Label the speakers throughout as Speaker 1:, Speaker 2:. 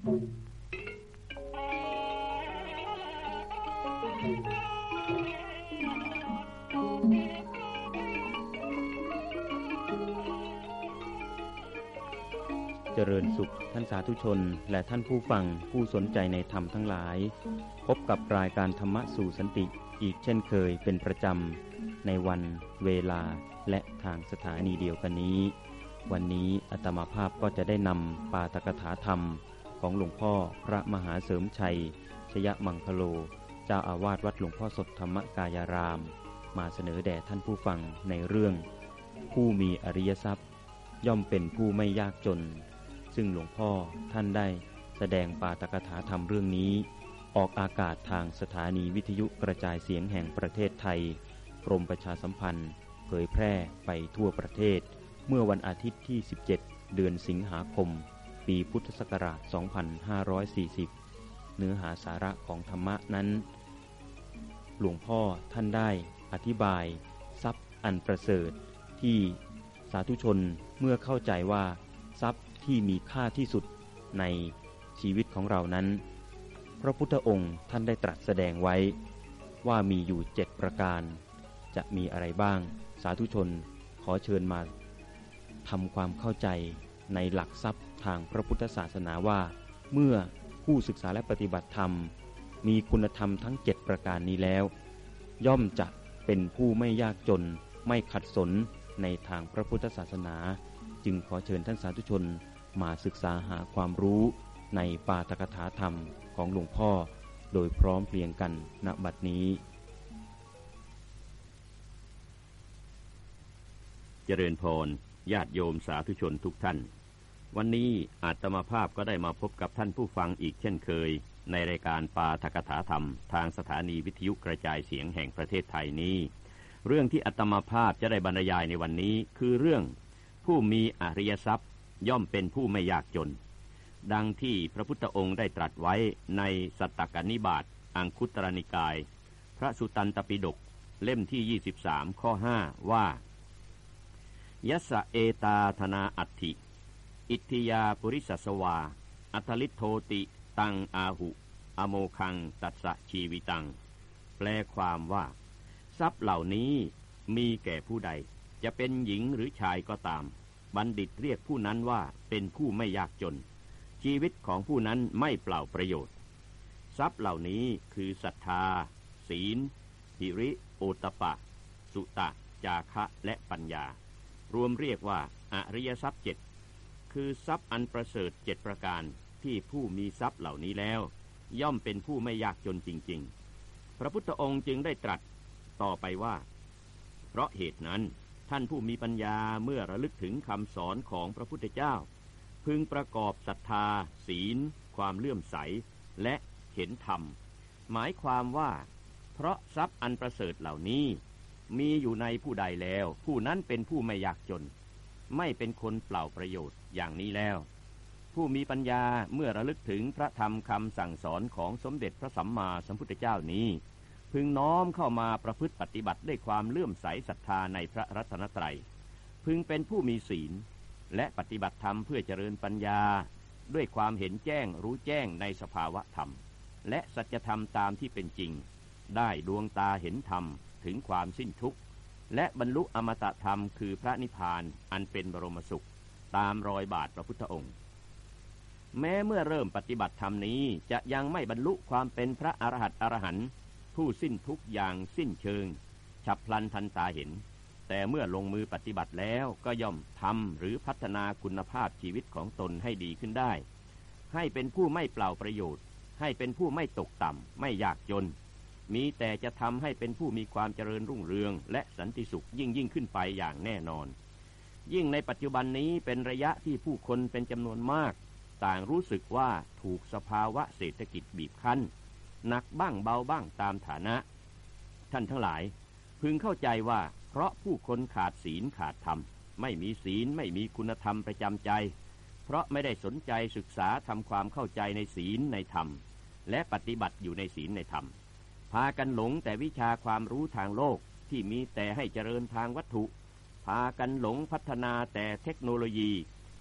Speaker 1: เจริญสุขท่านสาธุชน และท่านผู้ฟังผู้สนใจในธรรมทั้งหลาย พบกับรายการธรรมะสู่สันติอีกเช่นเคยเป็นประจำ ในวันเวลาและทางสถานีเดียวกันนี้ วันนี้อาตมาภาพก็จะได้นำปาตกถาธรรม ของหลวงพ่อพระมหาเสริมชัย ชยมังคโล เจ้าอาวาสวัดหลวงพ่อสดธรรมกายาราม มาเสนอแด่ท่านผู้ฟังในเรื่อง ผู้มีอริยทรัพย์ ย่อมเป็นผู้ไม่ยากจน ซึ่งหลวงพ่อท่านได้แสดงปาตกถาธรรมเรื่องนี้ ออกอากาศทางสถานีวิทยุกระจายเสียงแห่งประเทศไทย กรมประชาสัมพันธ์ เผยแพร่ไปทั่วประเทศ เมื่อวันอาทิตย์ที่ 17 เดือนสิงหาคม ปีพุทธศักราช 2540 เนื้อหาสาระของธรรมะนั้น หลวงพ่อท่านได้อธิบาย ทรัพย์อันประเสริฐ ที่สาธุชนเมื่อเข้าใจว่า ทรัพย์ที่มีค่าที่สุดในชีวิตของเรานั้น พระพุทธองค์ท่านได้ตรัสแสดงไว้ว่ามีอยู่เจ็ดประการ จะมีอะไรบ้าง สาธุชนขอเชิญมาทำความเข้าใจในหลักทรัพย์ ทางพระพุทธศาสนาว่า เมื่อผู้ศึกษาและปฏิบัติธรรม มีคุณธรรมทั้งเจ็ดประการนี้แล้ว ย่อมจะเป็นผู้ไม่ยากจนไม่ขัดสนในทางพระพุทธศาสนา จึงขอเชิญท่านสาธุชนมาศึกษาหาความรู้ในปาตกถาธรรมของหลวงพ่อ โดยพร้อมเพรียงกันณบัดนี้
Speaker 2: เจริญพร ญาติโยมสาธุชนทุกท่าน วันนี้อาตมาภาพก็ได้มาพบกับท่านผู้ฟังอีกเช่นเคย ในรายการปาทกถาธรรม ทางสถานีวิทยุกระจายเสียงแห่งประเทศไทยนี้ เรื่องที่อาตมาภาพจะได้บรรยายในวันนี้คือเรื่อง ผู้มีอริยทรัพย์ย่อมเป็นผู้ไม่ยากจน ดังที่พระพุทธองค์ได้ตรัสไว้ในสัตตกนิบาตอังคุตรนิกาย พระสุตันตปิฎกเล่มที่ 23 ข้อ 5 ว่ายัสเอตาธนาอัตถิ อิทธิยาปุริสสวา อัตลิโทติ ตังอาหุ อโมคัง ตัสสะชีวิตัง แปลความว่า ทรัพย์เหล่านี้มีแก่ผู้ใด จะเป็นหญิงหรือชายก็ตาม บัณฑิตเรียกผู้นั้นว่าเป็นผู้ไม่ยากจน ชีวิตของผู้นั้นไม่เปล่าประโยชน์ ทรัพย์เหล่านี้คือศรัทธา ศีลหิริ โอตปะ สุตะ จาคะและปัญญา รวมเรียกว่าอริยทรัพย์เจ็ด คือทรัพย์อันประเสริฐเจ็ดประการที่ผู้มีทรัพย์เหล่านี้แล้ว ย่อมเป็นผู้ไม่ยากจนจริง ๆ พระพุทธองค์จึงได้ตรัสต่อไปว่า เพราะเหตุนั้นท่านผู้มีปัญญาเมื่อระลึกถึงคำสอนของพระพุทธเจ้า พึงประกอบศรัทธา ศีล ความเลื่อมใส และเห็นธรรม หมายความว่า เพราะทรัพย์อันประเสริฐเหล่านี้ มีอยู่ในผู้ใดแล้ว ผู้นั้นเป็นผู้ไม่ยากจน ไม่เป็นคนเปล่าประโยชน์อย่างนี้แล้ว ผู้มีปัญญาเมื่อระลึกถึงพระธรรมคำสั่งสอนของสมเด็จพระสัมมาสัมพุทธเจ้านี้ พึงน้อมเข้ามาประพฤติปฏิบัติด้วยความเลื่อมใสศรัทธาในพระรัตนตรัย พึงเป็นผู้มีศีล และปฏิบัติธรรมเพื่อเจริญปัญญา ด้วยความเห็นแจ้งรู้แจ้งในสภาวะธรรม และสัจธรรมตามที่เป็นจริง ได้ดวงตาเห็นธรรมถึงความสิ้นทุกข์ และบรรลุอมตะธรรมคือพระนิพพานอันเป็นบรมสุข ตามรอยบาทพระพุทธองค์ แม้เมื่อเริ่มปฏิบัติธรรมนี้จะยังไม่บรรลุความเป็นพระอรหัตอรหันต์ผู้สิ้นทุกอย่างสิ้นเชิง ฉับพลันทันตาเห็น แต่เมื่อลงมือปฏิบัติแล้วก็ย่อมทำหรือพัฒนาคุณภาพชีวิตของตนให้ดีขึ้นได้ ให้เป็นผู้ไม่เปล่าประโยชน์ ให้เป็นผู้ไม่ตกต่ำไม่ยากจน มีแต่จะทำให้เป็นผู้มีความเจริญรุ่งเรือง และสันติสุขยิ่งยิ่งขึ้นไปอย่างแน่นอน ยิ่งในปัจจุบันนี้เป็นระยะที่ผู้คนเป็นจำนวนมาก ต่างรู้สึกว่าถูกสภาวะเศรษฐกิจบีบคั้นหนักบ้างเบาบ้างตามฐานะ ท่านทั้งหลาย พึงเข้าใจว่าเพราะผู้คนขาดศีลขาดธรรม ไม่มีศีลไม่มีคุณธรรมประจำใจ เพราะไม่ได้สนใจศึกษาทำความเข้าใจในศีลในธรรม และปฏิบัติอยู่ในศีลในธรรม พากันหลงแต่วิชาความรู้ทางโลกที่มีแต่ให้เจริญทางวัตถุ พากันหลงพัฒนาแต่เทคโนโลยี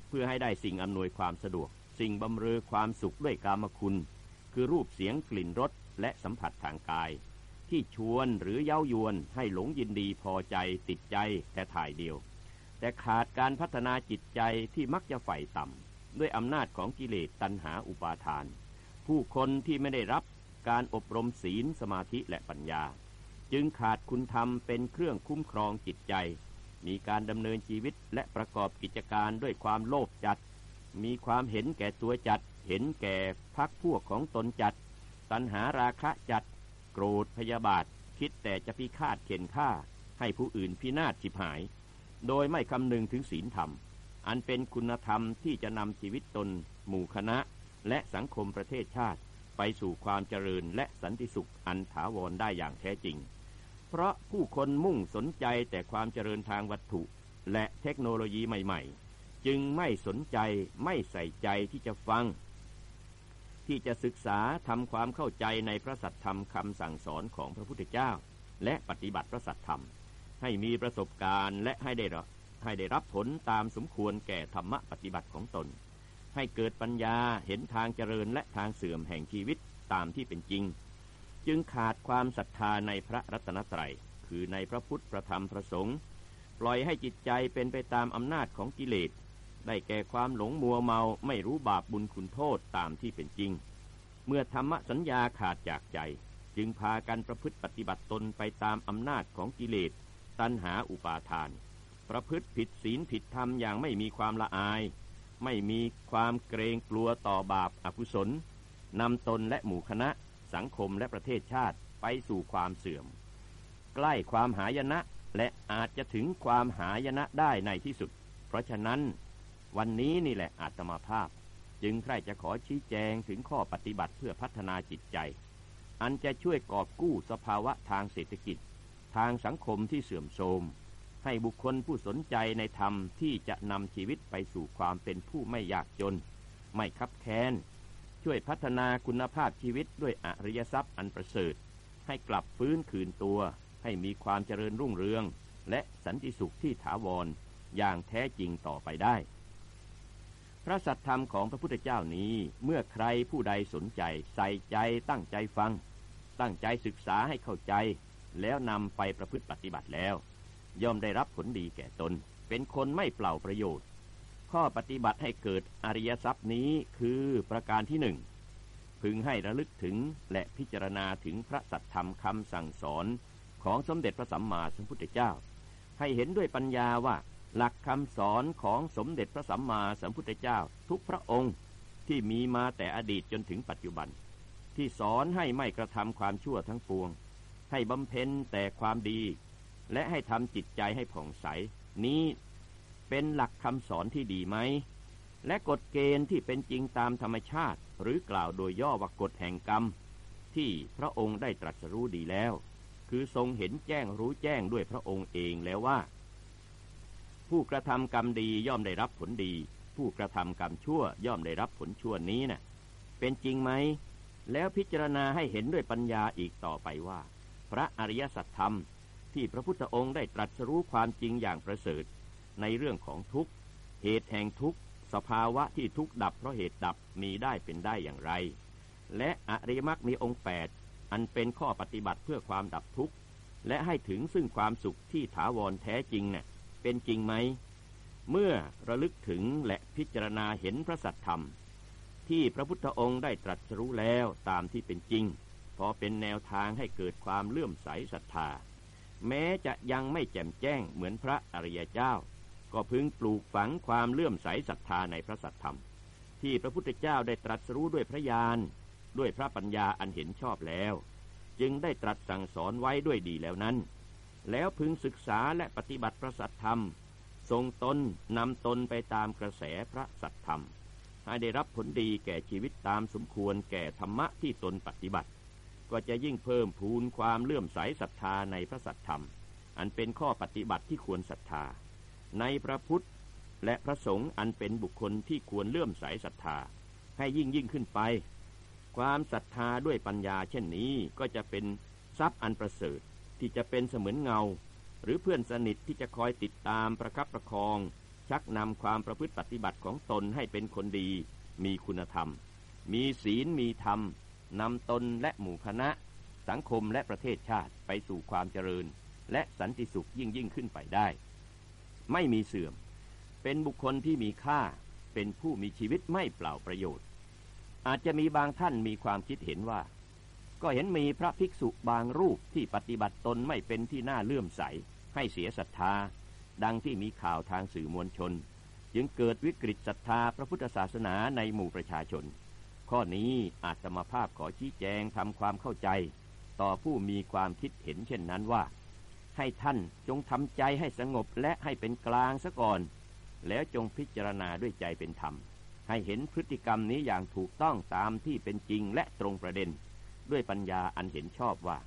Speaker 2: เพื่อให้ได้สิ่งอำนวยความสะดวก สิ่งบำเรอความสุขด้วยกามคุณ คือรูปเสียงกลิ่นรสและสัมผัสทางกาย ที่ชวนหรือเย้ายวนให้หลงยินดีพอใจติดใจแต่ถ่ายเดียว แต่ขาดการพัฒนาจิตใจที่มักจะใฝ่ต่ำด้วยอำนาจของกิเลสตัณหาอุปาทาน ผู้คนที่ไม่ได้รับ การอบรมศีลสมาธิและปัญญา จึงขาดคุณธรรมเป็นเครื่องคุ้มครองจิตใจ มีการดำเนินชีวิตและประกอบกิจการด้วยความโลภจัด มีความเห็นแก่ตัวจัด เห็นแก่พักพวกของตนจัด ตัณหาราคะจัด โกรธพยาบาท คิดแต่จะพิฆาตเข็นฆ่า ให้ผู้อื่นพินาศฉิบหาย โดยไม่คำนึงถึงศีลธรรม อันเป็นคุณธรรมที่จะนำชีวิตตน หมู่คณะ และสังคมประเทศชาติ ไปสู่ความเจริญและสันติสุขอันถาวรได้อย่างแท้จริง เพราะผู้คนมุ่งสนใจแต่ความเจริญทางวัตถุ และเทคโนโลยีใหม่ ๆ จึงไม่สนใจไม่ใส่ใจที่จะฟัง ที่จะศึกษาทำความเข้าใจในพระสัทธรรมคำสั่งสอนของพระพุทธเจ้า และปฏิบัติพระสัทธรรม ให้มีประสบการณ์และให้ได้รับให้ได้รับผลตามสมควรแก่ธรรมะปฏิบัติของตน ให้เกิดปัญญาเห็นทางเจริญและทางเสื่อมแห่งชีวิตตามที่เป็นจริง จึงขาดความศรัทธาในพระรัตนตรัย คือในพระพุทธพระธรรมพระสงฆ์ปล่อยให้จิตใจเป็นไปตามอำนาจของกิเลส ได้แก่ความหลงมัวเมาไม่รู้บาปบุญคุณโทษตามที่เป็นจริง เมื่อธรรมสัญญาขาดจากใจ จึงพากันประพฤติปฏิบัติตนไปตามอำนาจของกิเลส ตัณหาอุปาทาน ประพฤติผิดศีลผิดธรรมอย่างไม่มีความละอาย ไม่มีความเกรงกลัวต่อบาปอกุศลนำตนและหมู่คณะ สังคมและประเทศชาติไปสู่ความเสื่อม ใกล้ความหายนะและอาจจะถึงความหายนะได้ในที่สุด เพราะฉะนั้นวันนี้นี่แหละอาตมาภาพ จึงใครจะขอชี้แจงถึงข้อปฏิบัติเพื่อพัฒนาจิตใจ อันจะช่วยกอบกู้สภาวะทางเศรษฐกิจ ทางสังคมที่เสื่อมโทรม ให้บุคคลผู้สนใจในธรรมที่จะนำชีวิตไปสู่ความเป็นผู้ไม่ยากจน ไม่คับแค้น ช่วยพัฒนาคุณภาพชีวิตด้วยอริยทรัพย์อันประเสริฐ ให้กลับฟื้นคืนตัว ให้มีความเจริญรุ่งเรือง และสันติสุขที่ถาวรอย่างแท้จริงต่อไปได้ พระสัทธรรมของพระพุทธเจ้านี้เมื่อใครผู้ใดสนใจ ใส่ใจตั้งใจฟัง ตั้งใจศึกษาให้เข้าใจ แล้วนำไปประพฤติปฏิบัติแล้ว ย่อมได้รับผลดีแก่ตน เป็นคนไม่เปล่าประโยชน์ ข้อปฏิบัติให้เกิดอริยทรัพย์นี้คือประการที่หนึ่งพึงให้ระลึกถึงและพิจารณาถึงพระสัทธรรมคำสั่งสอนของสมเด็จพระสัมมาสัมพุทธเจ้า ให้เห็นด้วยปัญญาว่าหลักคำสอนของสมเด็จพระสัมมาสัมพุทธเจ้า ทุกพระองค์ที่มีมาแต่อดีตจนถึงปัจจุบัน ที่สอนให้ไม่กระทำความชั่วทั้งปวง ให้บำเพ็ญแต่ความดี และให้ทำจิตใจให้ผ่องใส นี้เป็นหลักคำสอนที่ดีไหม และกฎเกณฑ์ที่เป็นจริงตามธรรมชาติ หรือกล่าวโดยย่อว่ากฎแห่งกรรม ที่พระองค์ได้ตรัสรู้ดีแล้ว คือทรงเห็นแจ้งรู้แจ้งด้วยพระองค์เองแล้วว่า ผู้กระทำกรรมดีย่อมได้รับผลดี ผู้กระทำกรรมชั่วย่อมได้รับผลชั่วนี้นะ่ะ เป็นจริงไหม แล้วพิจารณาให้เห็นด้วยปัญญาอีกต่อไปว่า พระอริยสัจธรรม ที่พระพุทธองค์ได้ตรัสรู้ความจริงอย่างประเสริฐ ในเรื่องของทุกข์ เหตุแห่งทุกข์ สภาวะที่ทุกข์ดับเพราะเหตุดับมีได้เป็นได้อย่างไร และอริยมรรคมีองค์แปดอันเป็นข้อปฏิบัติเพื่อความดับทุกข์ และให้ถึงซึ่งความสุขที่ถาวรแท้จริงเนะ่ยเป็นจริงไหม เมื่อระลึกถึงและพิจารณาเห็นพระสัทธรรม ที่พระพุทธองค์ได้ตรัสรู้แล้วตามที่เป็นจริง พอเป็นแนวทางให้เกิดความเลื่อมใสศรัทธา แม้จะยังไม่แจ่มแจ้งเหมือนพระอริยเจ้า ก็พึงปลูกฝังความเลื่อมใสศรัทธาในพระสัทธรรม ที่พระพุทธเจ้าได้ตรัสรู้ด้วยพระญาณด้วยพระปัญญาอันเห็นชอบแล้ว จึงได้ตรัสสั่งสอนไว้ด้วยดีแล้วนั้น แล้วพึงศึกษาและปฏิบัติพระสัทธรรม ทรงตนนำตนไปตามกระแสพระสัทธรรม ให้ได้รับผลดีแก่ชีวิตตามสมควรแก่ธรรมะที่ตนปฏิบัติ ก็จะยิ่งเพิ่มพูนความเลื่อมใสศรัทธาในพระสัทธรรม อันเป็นข้อปฏิบัติที่ควรศรัทธา ในพระพุทธและพระสงฆ์อันเป็นบุคคลที่ควรเลื่อมใสศรัทธา ให้ยิ่งยิ่งขึ้นไป ความศรัทธาด้วยปัญญาเช่นนี้ก็จะเป็นทรัพย์อันประเสริฐที่จะเป็นเสมือนเงา หรือเพื่อนสนิทที่จะคอยติดตามประคับประคอง ชักนำความประพฤติปฏิบัติของตนให้เป็นคนดี มีคุณธรรม มีศีลมีธรรม นำตนและหมู่คณะ สังคมและประเทศชาติไปสู่ความเจริญ และสันติสุขยิ่งยิ่งขึ้นไปได้ ไม่มีเสื่อม เป็นบุคคลที่มีค่า เป็นผู้มีชีวิตไม่เปล่าประโยชน์ อาจจะมีบางท่านมีความคิดเห็นว่า ก็เห็นมีพระภิกษุบางรูปที่ปฏิบัติตนไม่เป็นที่น่าเลื่อมใส ให้เสียศรัทธา ดังที่มีข่าวทางสื่อมวลชน จึงเกิดวิกฤตศรัทธาพระพุทธศาสนาในหมู่ประชาชน ข้อนี้อาตมาภาพขอชี้แจงทำความเข้าใจ ต่อผู้มีความคิดเห็นเช่นนั้นว่า ให้ท่านจงทำใจให้สงบและให้เป็นกลางซะก่อน แล้วจงพิจารณาด้วยใจเป็นธรรม ให้เห็นพฤติกรรมนี้อย่างถูกต้องตามที่เป็นจริงและตรงประเด็น ด้วยปัญญาอันเห็นชอบว่า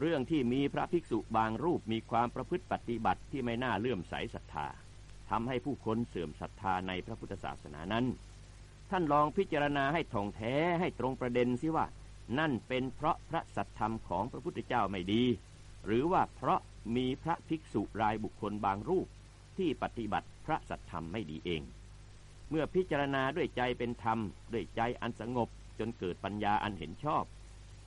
Speaker 2: เรื่องที่มีพระภิกษุบางรูปมีความประพฤติปฏิบัติที่ไม่น่าเลื่อมใสศรัทธาทำให้ผู้คนเสื่อมศรัทธาในพระพุทธศาสนานั้น ท่านลองพิจารณาให้ท่องแท้ให้ตรงประเด็นสิว่า นั่นเป็นเพราะพระสัทธรรมของพระพุทธเจ้าไม่ดี หรือว่าเพราะมีพระภิกษุรายบุคคลบางรูปที่ปฏิบัติพระสัทธรรมไม่ดีเอง เมื่อพิจารณาด้วยใจเป็นธรรม ด้วยใจอันสงบจนเกิดปัญญาอันเห็นชอบ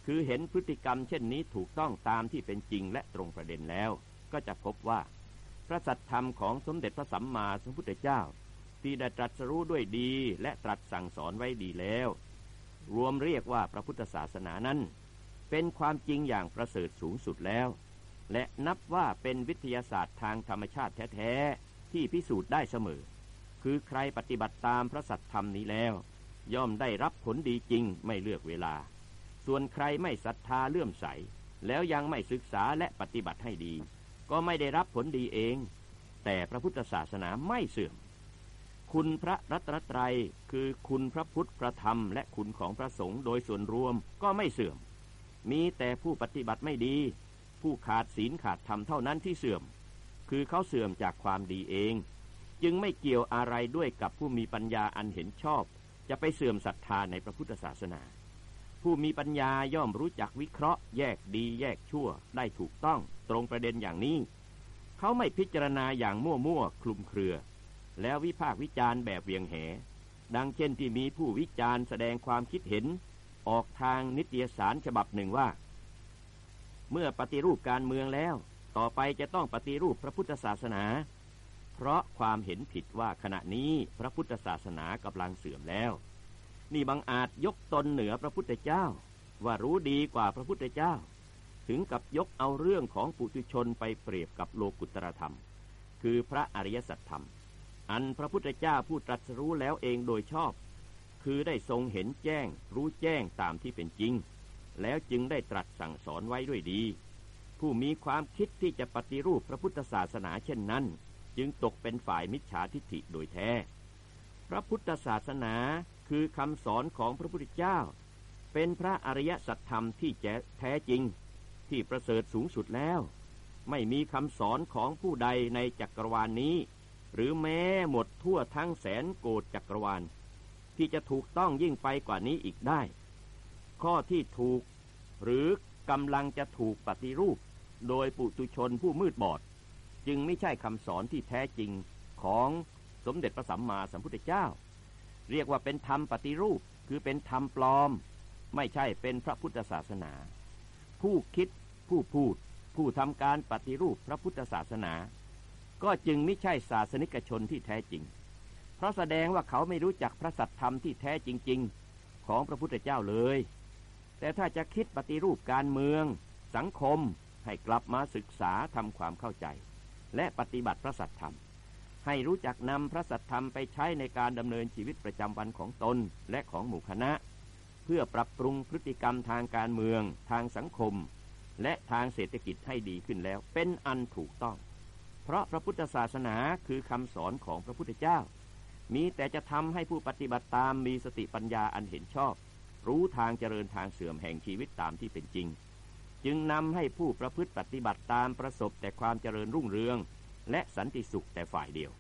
Speaker 2: คือเห็นพฤติกรรมเช่นนี้ถูกต้องตามที่เป็นจริงและตรงประเด็นแล้ว ก็จะพบว่า พระสัทธรรมของสมเด็จพระสัมมาสัมพุทธเจ้า ที่ได้ตรัสรู้ด้วยดีและตรัสสั่งสอนไว้ดีแล้ว รวมเรียกว่าพระพุทธศาสนานั้น เป็นความจริงอย่างประเสริฐสูงสุดแล้ว และนับว่าเป็นวิทยาศาสตร์ทางธรรมชาติแท้ๆที่พิสูจน์ได้เสมอ คือใครปฏิบัติตามพระสัทธรรมนี้แล้ว ย่อมได้รับผลดีจริงไม่เลือกเวลา ส่วนใครไม่ศรัทธาเลื่อมใส แล้วยังไม่ศึกษาและปฏิบัติให้ดี ก็ไม่ได้รับผลดีเอง แต่พระพุทธศาสนาไม่เสื่อม คุณพระรัตนตรัย คือคุณพระพุทธพระธรรม และคุณของพระสงฆ์โดยส่วนรวมก็ไม่เสื่อม มีแต่ผู้ปฏิบัติไม่ดี ผู้ขาดศีลขาดธรรมเท่านั้นที่เสื่อม คือเขาเสื่อมจากความดีเอง จึงไม่เกี่ยวอะไรด้วยกับผู้มีปัญญาอันเห็นชอบ จะไปเสื่อมศรัทธาในพระพุทธศาสนา ผู้มีปัญญาย่อมรู้จักวิเคราะห์ แยกดีแยกชั่วได้ถูกต้องตรงประเด็นอย่างนี้ เขาไม่พิจารณาอย่างมั่วๆคลุมเครือ แล้ววิพากษ์วิจารณ์แบบเวียงแห ดังเช่นที่มีผู้วิจารณ์แสดงความคิดเห็น ออกทางนิตยสารฉบับหนึ่งว่า เมื่อปฏิรูปการเมืองแล้ว ต่อไปจะต้องปฏิรูปพระพุทธศาสนา เพราะความเห็นผิดว่าขณะนี้พระพุทธศาสนากำลังเสื่อมแล้ว นี่บังอาจยกตนเหนือพระพุทธเจ้า ว่ารู้ดีกว่าพระพุทธเจ้า ถึงกับยกเอาเรื่องของปุถุชนไปเปรียบกับโลกุตตรธรรม คือพระอริยสัจธรรม อันพระพุทธเจ้าผู้ตรัสรู้แล้วเองโดยชอบ คือได้ทรงเห็นแจ้ง รู้แจ้งตามที่เป็นจริง แล้วจึงได้ตรัสสั่งสอนไว้ด้วยดี ผู้มีความคิดที่จะปฏิรูปพระพุทธศาสนาเช่นนั้น จึงตกเป็นฝ่ายมิจฉาทิฐิโดยแท้ พระพุทธศาสนาคือคำสอนของพระพุทธเจ้า เป็นพระอริยสัจธรรมที่แท้จริง ที่ประเสริฐสูงสุดแล้ว ไม่มีคำสอนของผู้ใดในจักรวาลนนี้ หรือแม้หมดทั่วทั้งแสนโกดจักรวาล ที่จะถูกต้องยิ่งไปกว่านี้อีกได้ ข้อที่ถูก หรือกำลังจะถูกปฏิรูป โดยปุตุชนผู้มืดบอด จึงไม่ใช่คำสอนที่แท้จริงของสมเด็จพระสัมมาสัมพุทธเจ้า เรียกว่าเป็นธรรมปฏิรูปคือเป็นธรรมปลอม ไม่ใช่เป็นพระพุทธศาสนา ผู้คิดผู้พูด ผู้ทำการปฏิรูปพระพุทธศาสนา ก็จึงไม่ใช่ศาสนิกชนที่แท้จริง เพราะแสดงว่าเขาไม่รู้จักพระสัทธรรมที่แท้จริง ๆ ของพระพุทธเจ้าเลย แต่ถ้าจะคิดปฏิรูปการเมือง สังคมให้กลับมาศึกษาทำความเข้าใจ และปฏิบัติพระสัทธรรม ให้รู้จักนำพระสัทธรรมไปใช้ในการดำเนินชีวิตประจำวันของตนและของหมู่คณะ เพื่อปรับปรุงพฤติกรรมทางการเมือง ทางสังคม และทางเศรษฐกิจให้ดีขึ้นแล้ว เป็นอันถูกต้อง เพราะพระพุทธศาสนาคือคำสอนของพระพุทธเจ้า มีแต่จะทำให้ผู้ปฏิบัติตามมีสติปัญญาอันเห็นชอบ รู้ทางเจริญทางเสื่อมแห่งชีวิตตามที่เป็นจริง จึงนำให้ผู้ประพฤติปฏิบัติตามประสบแต่ความเจริญรุ่งเรือง และสันติสุขแต่ฝ่ายเดียว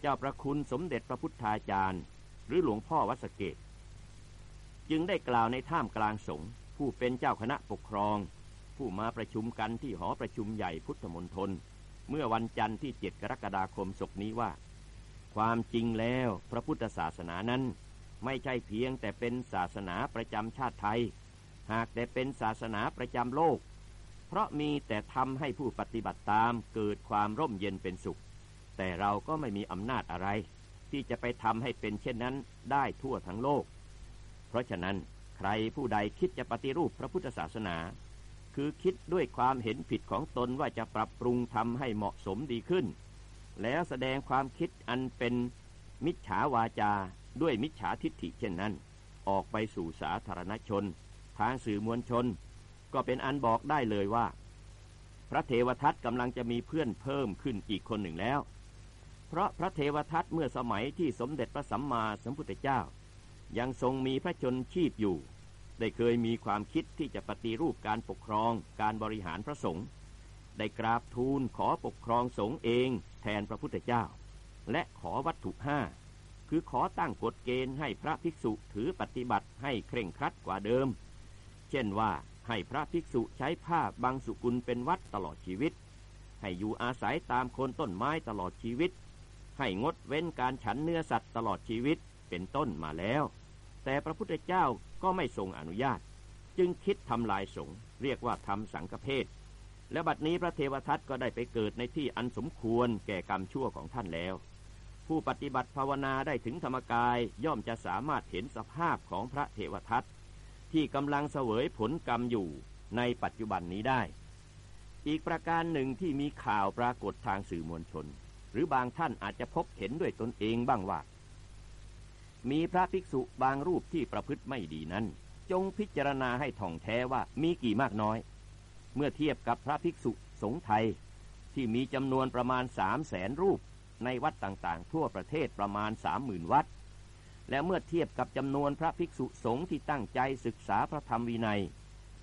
Speaker 2: เจ้าประคุณสมเด็จพระพุทธาจารย์ หรือหลวงพ่อวัดสเกตจึงได้กล่าวในท่ามกลางสงฆ์ผู้เป็นเจ้าคณะปกครอง ผู้มาประชุมกันที่หอประชุมใหญ่พุทธมณฑล เมื่อวันจันทร์ที่ 7 กรกฎาคมศกนี้ว่าคความจริงแล้วพระพุทธศาสนานั้น ไม่ใช่เพียงแต่เป็นศาสนาประจำชาติไทย หากแต่เป็นศาสนาประจำโลก เพราะมีแต่ทำให้ผู้ปฏิบัติตามเกิดความร่มเย็นเป็นสุข แต่เราก็ไม่มีอำนาจอะไร ที่จะไปทำให้เป็นเช่นนั้นได้ทั่วทั้งโลก เพราะฉะนั้นใครผู้ใดคิดจะปฏิรูปพระพุทธศาสนา คือคิดด้วยความเห็นผิดของตนว่าจะปรับปรุงทำให้เหมาะสมดีขึ้น แล้วแสดงความคิดอันเป็นมิจฉาวาจาด้วยมิจฉาทิฏฐิเช่นนั้น ออกไปสู่สาธารณชน ทางสื่อมวลชน ก็เป็นอันบอกได้เลยว่า พระเทวทัตกำลังจะมีเพื่อนเพิ่มขึ้นอีกคนหนึ่งแล้ว เพราะพระเทวทัตเมื่อสมัยที่สมเด็จพระสัมมาสัมพุทธเจ้า ยังทรงมีพระชนชีพอยู่ ได้เคยมีความคิดที่จะปฏิรูปการปกครองการบริหารพระสงฆ์ได้กราบทูลขอปกครองสงฆ์เองแทนพระพุทธเจ้า และขอวัตถุห้าคือขอตั้งกฎเกณฑ์ให้พระภิกษุถือปฏิบัติให้เคร่งครัดกว่าเดิม เช่นว่าให้พระภิกษุใช้ผ้าบางสุกุลเป็นวัดตลอดชีวิต ให้อยู่อาศัยตามโคนต้นไม้ตลอดชีวิต ให้งดเว้นการฉันเนื้อสัตว์ตลอดชีวิตเป็นต้นมาแล้ว แต่พระพุทธเจ้าก็ไม่ทรงอนุญาต จึงคิดทำลายสงฆ์เรียกว่าทำสังฆเพศและบัดนี้พระเทวทัตก็ได้ไปเกิดในที่อันสมควรแก่กรรมชั่วของท่านแล้ว ผู้ปฏิบัติภาวนาได้ถึงธรรมกายย่อมจะสามารถเห็นสภาพของพระเทวทัตที่กำลังเสวยผลกรรมอยู่ในปัจจุบันนี้ได้ อีกประการหนึ่งที่มีข่าวปรากฏทางสื่อมวลชน หรือบางท่านอาจจะพบเห็นด้วยตนเองบ้างว่า มีพระภิกษุบางรูปที่ประพฤติไม่ดีนั้น จงพิจารณาให้ท่องแท้ว่ามีกี่มากน้อย เมื่อเทียบกับพระภิกษุสงฆ์ไทย ที่มีจำนวนประมาณสามแสนรูปในวัดต่างๆ ทั่วประเทศประมาณสามหมื่นวัด และเมื่อเทียบกับจำนวนพระภิกษุสงฆ์ที่ตั้งใจศึกษาพระธรรมวินัย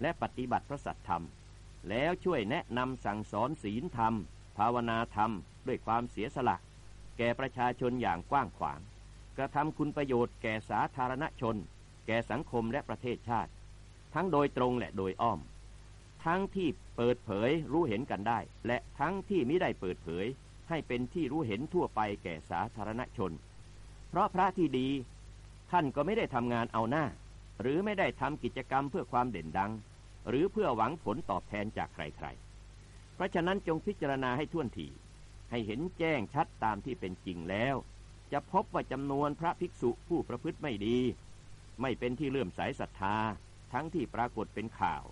Speaker 2: และปฏิบัติพระสัตธรรม แล้วช่วยแนะนำสั่งสอนศีลธรรม ภาวนาธรรม ด้วยความเสียสละ แก่ประชาชนอย่างกว้างขวาง กระทำคุณประโยชน์แก่สาธารณชน แก่สังคมและประเทศชาติ ทั้งโดยตรงและโดยอ้อม ทั้งที่เปิดเผยรู้เห็นกันได้ และทั้งที่ไม่ได้เปิดเผย ให้เป็นที่รู้เห็นทั่วไปแก่สาธารณชน เพราะพระที่ดี ท่านก็ไม่ได้ทำงานเอาหน้า หรือไม่ได้ทำกิจกรรมเพื่อความเด่นดัง หรือเพื่อหวังผลตอบแทนจากใครๆ เพราะฉะนั้นจงพิจารณาให้ท่วนทีให้เห็นแจ้งชัดตามที่เป็นจริงแล้ว จะพบว่าจำนวนพระภิกษุผู้ประพฤติไม่ดี ไม่เป็นที่เลื่อมใสศรัทธา ทั้งที่ปรากฏเป็นข่าว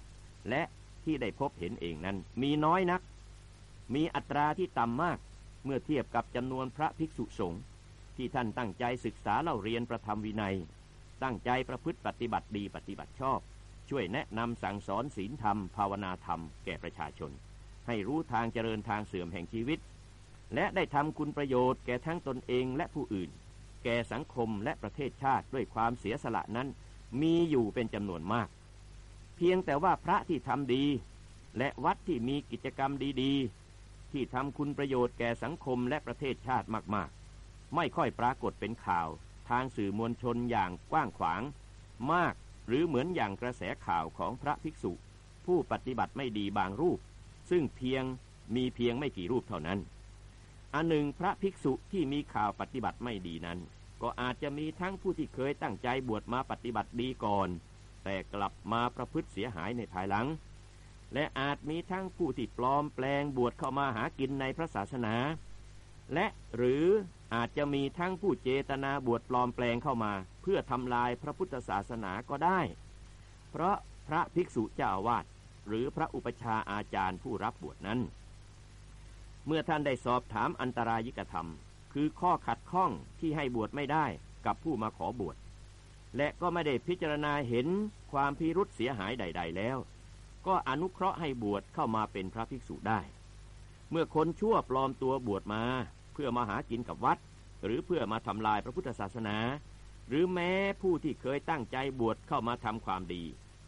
Speaker 2: และที่ได้พบเห็นเองนั้น มีน้อยนัก มีอัตราที่ต่ำมาก เมื่อเทียบกับจำนวนพระภิกษุสงฆ์ที่ท่านตั้งใจศึกษาเล่าเรียนประธรรมวินัย ตั้งใจประพฤติปฏิบัติดีปฏิบัติชอบ ช่วยแนะนำสั่งสอนศีลธรรม ภาวนาธรรมแก่ประชาชน ให้รู้ทางเจริญทางเสื่อมแห่งชีวิต และได้ทำคุณประโยชน์แก่ทั้งตนเองและผู้อื่น แก่สังคมและประเทศชาติด้วยความเสียสละนั้น มีอยู่เป็นจำนวนมาก เพียงแต่ว่าพระที่ทำดี และวัดที่มีกิจกรรมดีๆ ที่ทำคุณประโยชน์แก่สังคมและประเทศชาติมากๆ ไม่ค่อยปรากฏเป็นข่าวทางสื่อมวลชนอย่างกว้างขวาง มากหรือเหมือนอย่างกระแสข่าวของพระภิกษุ ผู้ปฏิบัติไม่ดีบางรูป ซึ่งเพียงมีเพียงไม่กี่รูปเท่านั้น อันหนึ่งพระภิกษุที่มีข่าวปฏิบัติไม่ดีนั้น ก็อาจจะมีทั้งผู้ที่เคยตั้งใจบวชมาปฏิบัติดีก่อน แต่กลับมาประพฤติเสียหายในภายหลัง และอาจมีทั้งผู้ที่ปลอมแปลงบวชเข้ามาหากินในพระศาสนา และหรืออาจจะมีทั้งผู้เจตนาบวชปลอมแปลงเข้ามา เพื่อทำลายพระพุทธศาสนาก็ได้ เพราะพระภิกษุเจ้าวาสหรือพระอุปชาอาจารย์ผู้รับบวชนั้น เมื่อท่านได้สอบถามอันตรายิกธรรม คือข้อขัดข้องที่ให้บวชไม่ได้กับผู้มาขอบวช และก็ไม่ได้พิจารณาเห็นความพิรุษเสียหายใด ๆ แล้ว ก็อนุเคราะห์ให้บวชเข้ามาเป็นพระภิกษุได้ เมื่อคนชั่วปลอมตัวบวชมา เพื่อมาหากินกับวัด หรือเพื่อมาทำลายพระพุทธศาสนา หรือแม้ผู้ที่เคยตั้งใจบวชเข้ามาทำความดี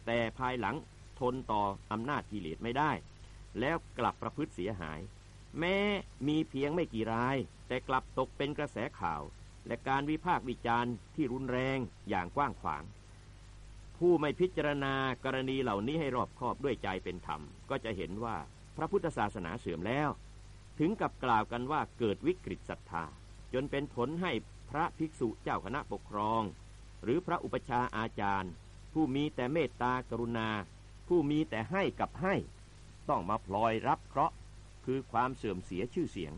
Speaker 2: แต่ภายหลังทนต่ออำนาจกิเลสไม่ได้ แล้วกลับประพฤติเสียหาย แม้มีเพียงไม่กี่ราย แต่กลับตกเป็นกระแสข่าว และการวิพากษ์วิจารณ์ที่รุนแรงอย่างกว้างขวาง ผู้ไม่พิจารณากรณีเหล่านี้ให้รอบคอบด้วยใจเป็นธรรม ก็จะเห็นว่าพระพุทธศาสนาเสื่อมแล้ว ถึงกับกล่าวกันว่าเกิดวิกฤตศรัทธาจจนเป็นผลให้พระภิกษุเจ้าคณะปกครอง หรือพระอุปชาอาจารย์ ผู้มีแต่เมตตากรุณา ผู้มีแต่ให้กับให้ ต้องมาพลอยรับเคราะห์ คือความเสื่อมเสียชื่อเสียง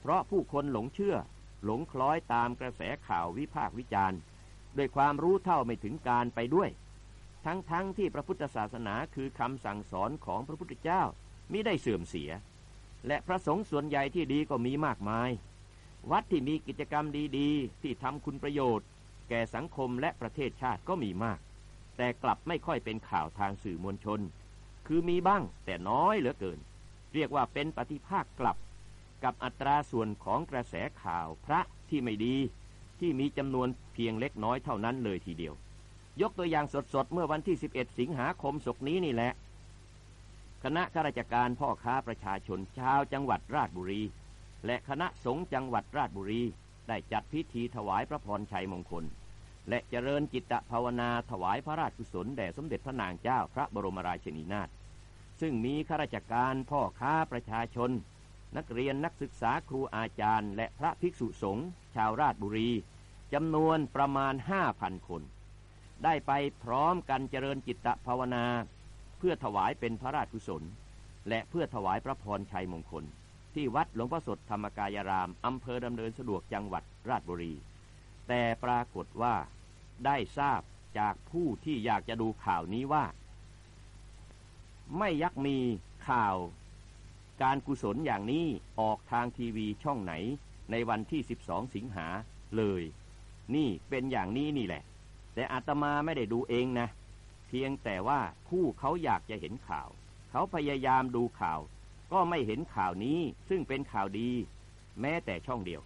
Speaker 2: เพราะผู้คนหลงเชื่อ หลงคล้อยตามกระแสข่าววิพากษ์วิจารณ์ด้วยความรู้เท่าไม่ถึงการไปด้วย ทั้งๆทที่พระพุทธศาสนาคือคำสั่งสอนของพระพุทธเจ้ามิได้เสื่อมเสีย และพระสงฆ์ส่วนใหญ่ที่ดีก็มีมากมาย วัดที่มีกิจกรรมดีๆ ที่ทำคุณประโยชน์ แก่สังคมและประเทศชาติก็มีมาก แต่กลับไม่ค่อยเป็นข่าวทางสื่อมวลชน คือมีบ้างแต่น้อยเหลือเกิน เรียกว่าเป็นปฏิภาคกลับกับอัตราส่วนของกระแสข่าวพระที่ไม่ดีที่มีจำนวนเพียงเล็กน้อยเท่านั้นเลยทีเดียว ยกตัวอย่างสดๆ เมื่อวันที่ 11 สิงหาคมศกนี้นี่แหละ คณะข้าราชการพ่อค้าประชาชนชาวจังหวัดราชบุรี และคณะสงฆ์จังหวัดราชบุรี ได้จัดพิธีถวายพระพรชัยมงคล และเจริญจิตภาวนาถวายพระราชกุศลแด่สมเด็จพระนางเจ้าพระบรมราชินีนาถ ซึ่งมีข้าราชการพ่อค้าประชาชน นักเรียนนักศึกษาครูอาจารย์ และพระภิกษุสงฆ์ชาวราชบุรีจำนวนประมาณห้าพันคน ได้ไปพร้อมกันเจริญจิตภาวนา เพื่อถวายเป็นพระราชกุศล และเพื่อถวายพระพรชัยมงคล ที่วัดหลวงพ่อสดธรรมกายราม อำเภอดำเนินสะดวกจังหวัดราชบุรี แต่ปรากฏว่าได้ทราบจากผู้ที่อยากจะดูข่าวนี้ว่า ไม่ยักมีข่าว การกุศลอย่างนี้ออกทางทีวีช่องไหน ในวันที่ 12 สิงหาเลย นี่เป็นอย่างนี้นี่แหละ แต่อาตมาไม่ได้ดูเองนะ เพียงแต่ว่าผู้เขาอยากจะเห็นข่าว เขาพยายามดูข่าว ก็ไม่เห็นข่าวนี้ซึ่งเป็นข่าวดี แม้แต่ช่องเดียว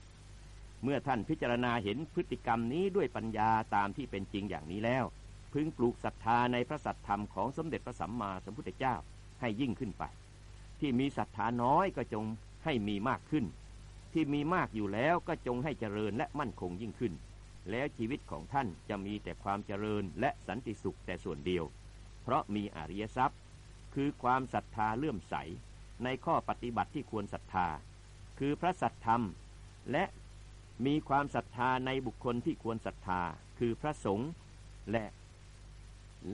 Speaker 2: เมื่อท่านพิจารณาเห็นพฤติกรรมนี้ด้วยปัญญาตามที่เป็นจริงอย่างนี้แล้ว พึงปลูกศรัทธาในพระสัตธรรมของสมเด็จพระสัมมาสัมพุทธเจ้าให้ยิ่งขึ้นไป ที่มีศรัทธาน้อยก็จงให้มีมากขึ้น ที่มีมากอยู่แล้วก็จงให้เจริญและมั่นคงยิ่งขึ้น แล้วชีวิตของท่านจะมีแต่ความเจริญและสันติสุขแต่ส่วนเดียว เพราะมีอริยทรัพย์ คือความศรัทธาเลื่อมใส ในข้อปฏิบัติที่ควรศรัทธา คือพระสัทธรรม และมีความศรัทธาในบุคคลที่ควรศรัทธา คือพระสงฆ์และ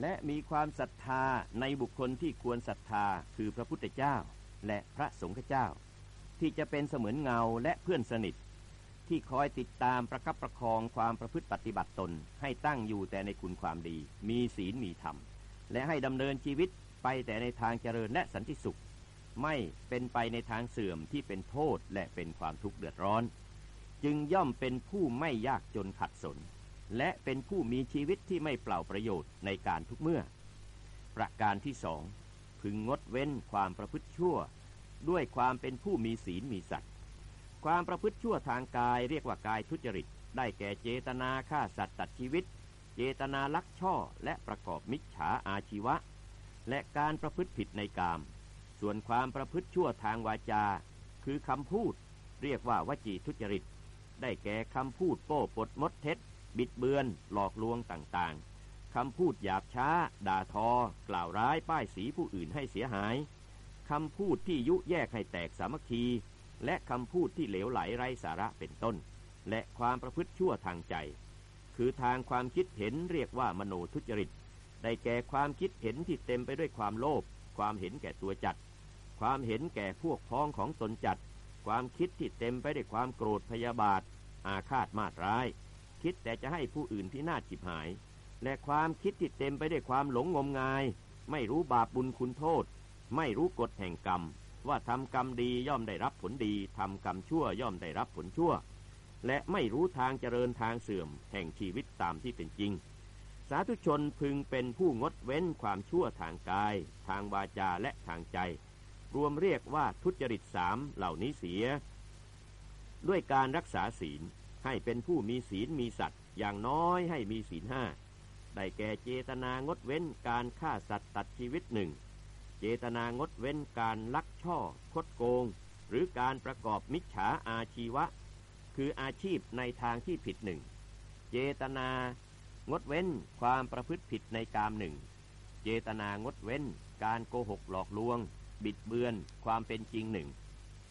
Speaker 2: และมีความศรัทธาในบุคคลที่ควรศรัทธาคือพระพุทธเจ้า และพระสงฆ์เจ้า ที่จะเป็นเสมือนเงาและเพื่อนสนิท ที่คอยติดตามประคับประคองความประพฤติปฏิบัติตน ให้ตั้งอยู่แต่ในคุณความดี มีศีลมีธรรม และให้ดำเนินชีวิตไปแต่ในทางเจริญและสันติสุข ไม่เป็นไปในทางเสื่อมที่เป็นโทษและเป็นความทุกข์เดือดร้อน จึงย่อมเป็นผู้ไม่ยากจนขัดสน และเป็นผู้มีชีวิตที่ไม่เปล่าประโยชน์ในการทุกเมื่อ ประการที่สองพึงงดเว้นความประพฤติชั่ว ด้วยความเป็นผู้มีศีลมีสัตว์ ความประพฤติชั่วทางกายเรียกว่ากายทุจริต ได้แก่เจตนาฆ่าสัตว์ตัดชีวิต เจตนาลักช่อและประกอบมิจฉาอาชีวะ และการประพฤติผิดในกาม ส่วนความประพฤติชั่วทางวาจา คือคำพูด เรียกว่าวจีทุจริต ได้แก่คำพูดโป้ปดมดเท็จ บิดเบือน หลอกลวงต่างๆ คำพูดหยาบช้า ด่าทอ กล่าวร้ายป้ายสีผู้อื่นให้เสียหาย คำพูดที่ยุแยกให้แตกสามัคคี และคำพูดที่เหลวไหลไร้สาระเป็นต้น และความประพฤติชั่วทางใจ คือทางความคิดเห็นเรียกว่ามโนทุจริต ได้แก่ความคิดเห็นที่เต็มไปด้วยความโลภ ความเห็นแก่ตัวจัด ความเห็นแก่พวกพ้องของตนจัด ความคิดที่เต็มไปด้วยความโกรธพยาบาท อาฆาตมาตร้าย คิดแต่จะให้ผู้อื่นที่น่าจิบหาย และความคิดที่เต็มไปด้วยความหลงงมงาย ไม่รู้บาปบุญคุณโทษ ไม่รู้กฎแห่งกรรม ว่าทำกรรมดีย่อมได้รับผลดีทำกรรมชั่วย่อมได้รับผลชั่ว และไม่รู้ทางเจริญทางเสื่อม แห่งชีวิตตามที่เป็นจริง สาธุชนพึงเป็นผู้งดเว้นความชั่วทางกาย ทางวาจาและทางใจ รวมเรียกว่าทุจริตสามเหล่านี้เสีย ด้วยการรักษาศีล ให้เป็นผู้มีศีลมีสัตว์ อย่างน้อยให้มีศีลห้าได้แก่เจตนางดเว้นการฆ่าสัตว์ตัดชีวิตหนึ่ง เจตนางดเว้นการลักช่อ คดโกง หรือการประกอบมิจฉาอาชีวะ คืออาชีพในทางที่ผิดหนึ่ง เจตนางดเว้นความประพฤติผิดในกามหนึ่ง เจตนางดเว้นการโกหกหลอกลวง บิดเบือนความเป็นจริงหนึ่ง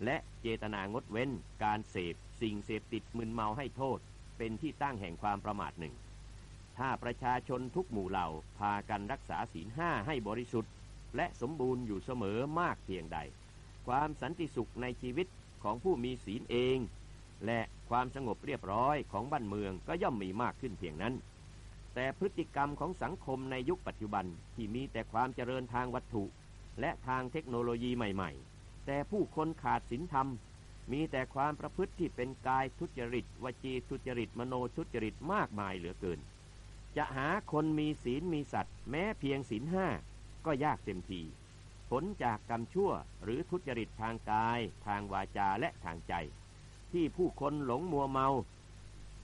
Speaker 2: และเจตนางดเว้นการเสพ สิ่งเสพติดมึนเมาให้โทษ เป็นที่ตั้งแห่งความประมาทหนึ่ง ถ้าประชาชนทุกหมู่เหล่าพากันรักษาศีลห้าให้บริสุทธิ์ และสมบูรณ์อยู่เสมอมากเพียงใด ความสันติสุขในชีวิตของผู้มีศีลเอง และความสงบเรียบร้อยของบ้านเมืองก็ย่อมมีมากขึ้นเพียงนั้น แต่พฤติกรรมของสังคมในยุคปัจจุบันที่มีแต่ความเจริญทางวัตถุ และทางเทคโนโลยีใหม่ ๆ แต่ผู้คนขาดศีลธรรม มีแต่ความประพฤติที่เป็นกายทุจริต วจีทุจริต มโนทุจริตมากมายเหลือเกิน จะหาคนมีศีลมีสัตว์ แม้เพียงศีลห้าก็ยากเต็มทีผลจากกรรมชั่วหรือทุจริตทางกาย ทางวาจาและทางใจ ที่ผู้คนหลงมัวเมา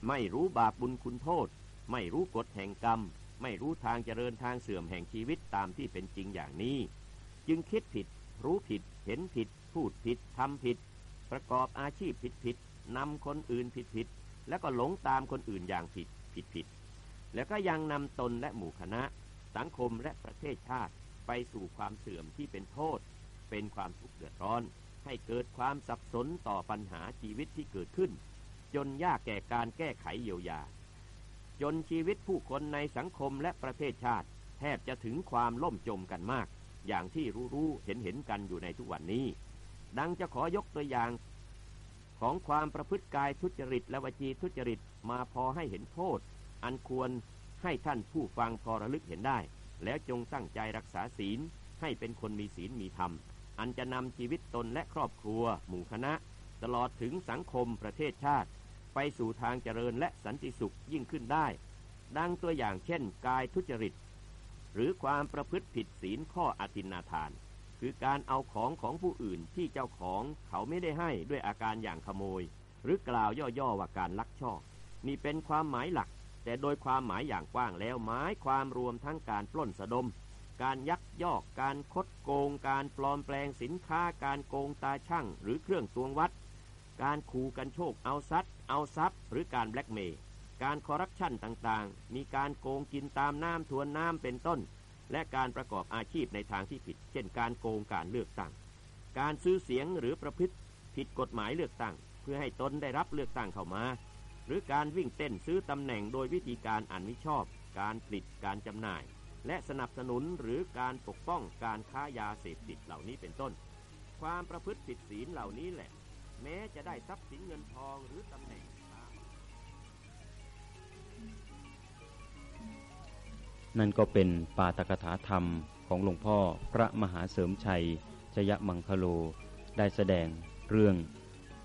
Speaker 2: ไม่รู้บาปบุญคุณโทษ ไม่รู้กฎแห่งกรรม ไม่รู้ทางเจริญทางเสื่อมแห่งชีวิตตามที่เป็นจริงอย่างนี้ จึงคิดผิด รู้ผิด เห็นผิด พูดผิดทำผิด ประกอบอาชีพผิดผิดนำคนอื่นผิดผิดแล้วก็หลงตามคนอื่นอย่างผิดผิดผิด แล้วก็ยังนำตนและหมู่คณะ สังคมและประเทศชาติไปสู่ความเสื่อมที่เป็นโทษ เป็นความทุกข์เดือดร้อน ให้เกิดความสับสนต่อปัญหาชีวิตที่เกิดขึ้น จนยากแก่การแก้ไขเยียวยา จนชีวิตผู้คนในสังคมและประเทศชาติ แทบจะถึงความล่มจมกันมาก อย่างที่รู้ๆเห็นเห็นกันอยู่ในทุกวันนี้ ดังจะขอยกตัวอย่าง ของความประพฤติกายทุจริตและวจีทุจริตมาพอให้เห็นโทษ อันควรให้ท่านผู้ฟังพอระลึกเห็นได้ แล้วจงตั้งใจรักษาศีลให้เป็นคนมีศีลมีธรรม อันจะนำชีวิตตนและครอบครัว หมู่คณะ ตลอดถึงสังคมประเทศชาติ ไปสู่ทางเจริญและสันติสุขยิ่งขึ้นได้ ดังตัวอย่างเช่น กายทุจริต หรือความประพฤติผิดศีลข้ออธินาทาน คือการเอาของของผู้อื่นที่เจ้าของเขาไม่ได้ให้ด้วยอาการอย่างขโมย หรือกล่าวย่อๆว่าการลักช่อนี่เป็นความหมายหลัก แต่โดยความหมายอย่างกว้างแล้วหมายความรวมทั้งการปล้นสะดม การยักยอก การคดโกง การปลอมแปลงสินค้า การโกงตาช่างหรือเครื่องตวงวัด การขู่กันโชคเอาซัดเอาทรัพย์หรือการแบล็กเมย์การคอร์รัปชันต่างๆ มีการโกงกินตามน้ำทวนน้ำเป็นต้น และการประกอบอาชีพในทางที่ผิด เช่นการโกงการเลือกตั้ง การซื้อเสียงหรือประพฤติผิดกฎหมายเลือกตั้ง เพื่อให้ตนได้รับเลือกตั้งเข้ามา หรือการวิ่งเต้นซื้อตำแหน่งโดยวิธีการอันมิชอบ การผลิตการจำหน่าย และสนับสนุนหรือการปกป้องการค้ายาเสพติดเหล่านี้เป็นต้น ความประพฤติผิดศีลเหล่านี้แหละ แม้จะได้ทรัพย์สินเงินทองหรือตำแหน่ง
Speaker 1: นั่นก็เป็นปาตกถาธรรมของหลวงพ่อพระมหาเสริมชัย ชยมังคโล ได้แสดงเรื่อง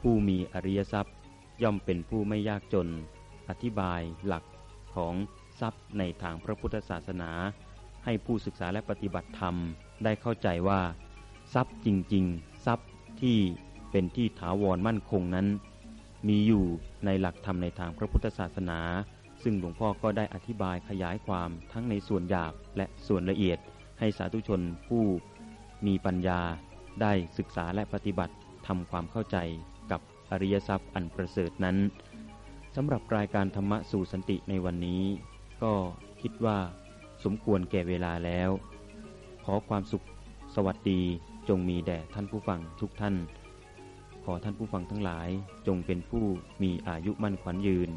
Speaker 1: ผู้มีอริยทรัพย์ ย่อมเป็นผู้ไม่ยากจน อธิบายหลักของทรัพย์ในทางพระพุทธศาสนา ให้ผู้ศึกษาและปฏิบัติธรรมได้เข้าใจว่า ทรัพย์จริง ๆ ทรัพย์ที่เป็นที่ถาวรมั่นคงนั้น มีอยู่ในหลักธรรมในทางพระพุทธศาสนา ซึ่งหลวงพ่อก็ได้อธิบายขยายความทั้งในส่วนหยาบและส่วนละเอียด ให้สาธุชนผู้มีปัญญาได้ศึกษาและปฏิบัติทำความเข้าใจกับอริยทรัพย์อันประเสริฐนั้นสำหรับรายการธรรมะสู่สันติในวันนี้ ก็คิดว่า สมควรแก่เวลาแล้ว ขอความสุข สวัสดีจงมีแด่ท่านผู้ฟังทุกท่าน ขอท่านผู้ฟังทั้งหลายจงเป็นผู้มีอายุมั่นขวัญยืน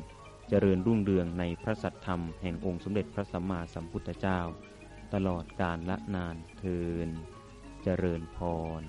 Speaker 1: เจริญรุ่งเรืองในพระสัทธรรมแห่งองค์สมเด็จพระสัมมาสัมพุทธเจ้า ตลอดกาลละนานเทินเจริญพร